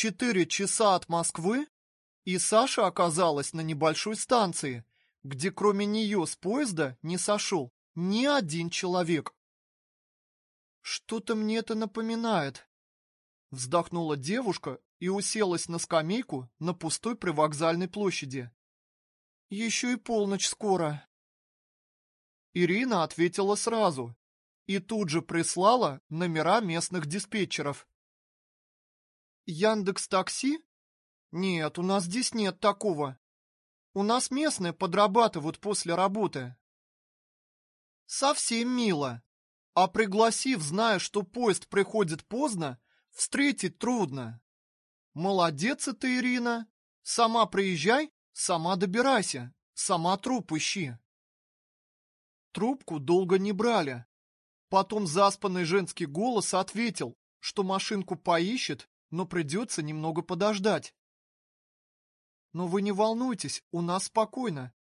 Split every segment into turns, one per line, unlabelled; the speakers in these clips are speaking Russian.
четыре часа от Москвы, и Саша оказалась на небольшой станции, где кроме нее с поезда не сошел ни один человек. «Что-то мне это напоминает», — вздохнула девушка и уселась на скамейку на пустой привокзальной площади. «Еще и полночь скоро». Ирина ответила сразу и тут же прислала номера местных диспетчеров. Яндекс Такси? Нет, у нас здесь нет такого. У нас местные подрабатывают после работы. Совсем мило. А пригласив, зная, что поезд приходит поздно, встретить трудно. Молодец ты, Ирина. Сама приезжай, сама добирайся, сама труп ищи. Трубку долго не брали. Потом заспанный женский голос ответил, что машинку поищет, но придется немного подождать. Но вы не волнуйтесь, у нас спокойно.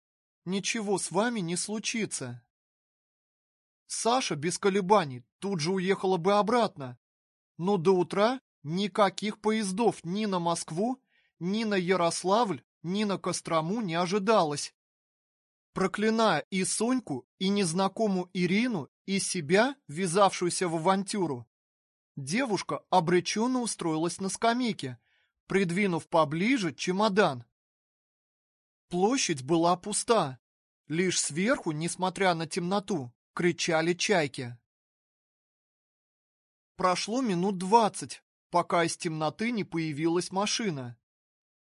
Ничего с вами не случится. Саша без колебаний тут же уехала бы обратно. Но до утра никаких поездов ни на Москву, ни на Ярославль, ни на Кострому не ожидалось. Проклиная и Соньку, и незнакомую Ирину, и себя, ввязавшуюся в авантюру, девушка обреченно устроилась на скамейке, придвинув поближе чемодан. Площадь была пуста. Лишь сверху, несмотря на темноту, кричали чайки. Прошло минут двадцать, пока из темноты не появилась машина.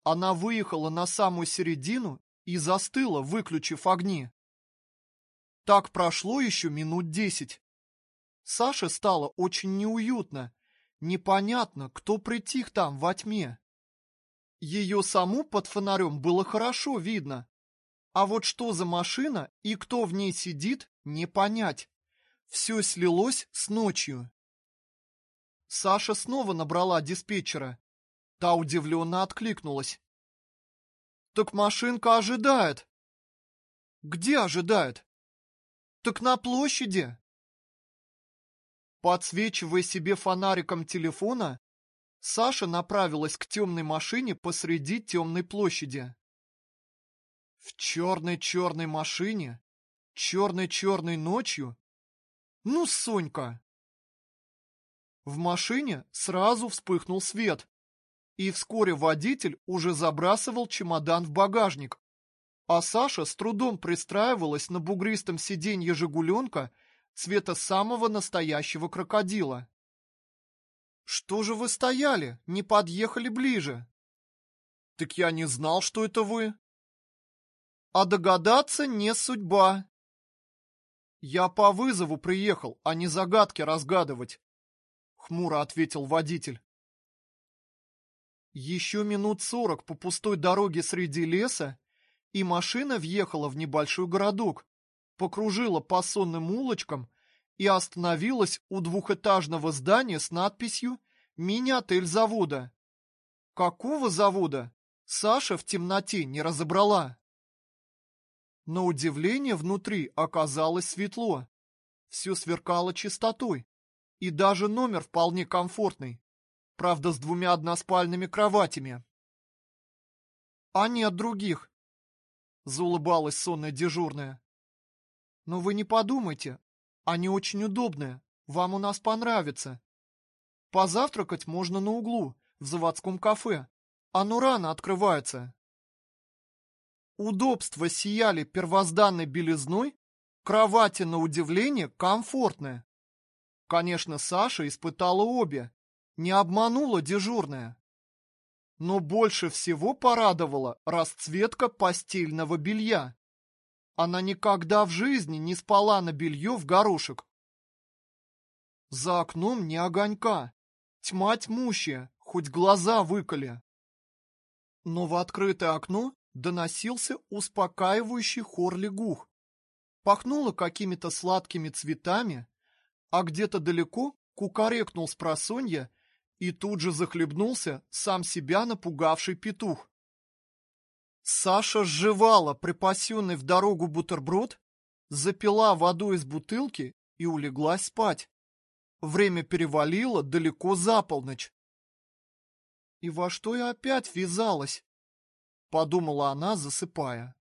Она выехала на самую середину и застыла, выключив огни. Так прошло еще минут десять. Саше стало очень неуютно. Непонятно, кто притих там во тьме. Ее саму под фонарем было хорошо видно. А вот что за машина и кто в ней сидит, не понять. Все слилось с ночью. Саша снова набрала диспетчера. Та удивленно откликнулась. Так машинка ожидает. Где ожидает? Так на площади. Подсвечивая себе фонариком телефона, Саша направилась к темной машине посреди темной площади. В черной-черной машине, черной-черной ночью? Ну, Сонька! В машине сразу вспыхнул свет, и вскоре водитель уже забрасывал чемодан в багажник. А Саша с трудом пристраивалась на бугристом сиденье «Жигуленка» цвета самого настоящего крокодила. «Что же вы стояли? Не подъехали ближе?» «Так я не знал, что это вы». «А догадаться не судьба». «Я по вызову приехал, а не загадки разгадывать», — хмуро ответил водитель. Еще минут сорок по пустой дороге среди леса, и машина въехала в небольшой городок, покружила по сонным улочкам и остановилась у двухэтажного здания с надписью «Мини-отель завода». Какого завода? Саша в темноте не разобрала. На удивление внутри оказалось светло. Все сверкало чистотой. И даже номер вполне комфортный. Правда, с двумя односпальными кроватями. А нет других, заулыбалась сонная дежурная. Но вы не подумайте, они очень удобные, вам у нас понравится. Позавтракать можно на углу, в заводском кафе. Оно рано открывается. Удобства сияли первозданной белизной, кровати, на удивление, комфортные. Конечно, Саша испытала обе, не обманула дежурная. Но больше всего порадовала расцветка постельного белья. Она никогда в жизни не спала на белье в горошек. За окном не огонька, тьма тьмущая, хоть глаза выколи. Но в открытое окно доносился успокаивающий хор лягух. Пахнуло какими-то сладкими цветами, а где-то далеко кукарекнул с просонья и тут же захлебнулся сам себя напугавший петух. Саша сживала припасенный в дорогу бутерброд, запила воду из бутылки и улеглась спать. Время перевалило далеко за полночь. И во что я опять ввязалась? Подумала она, засыпая.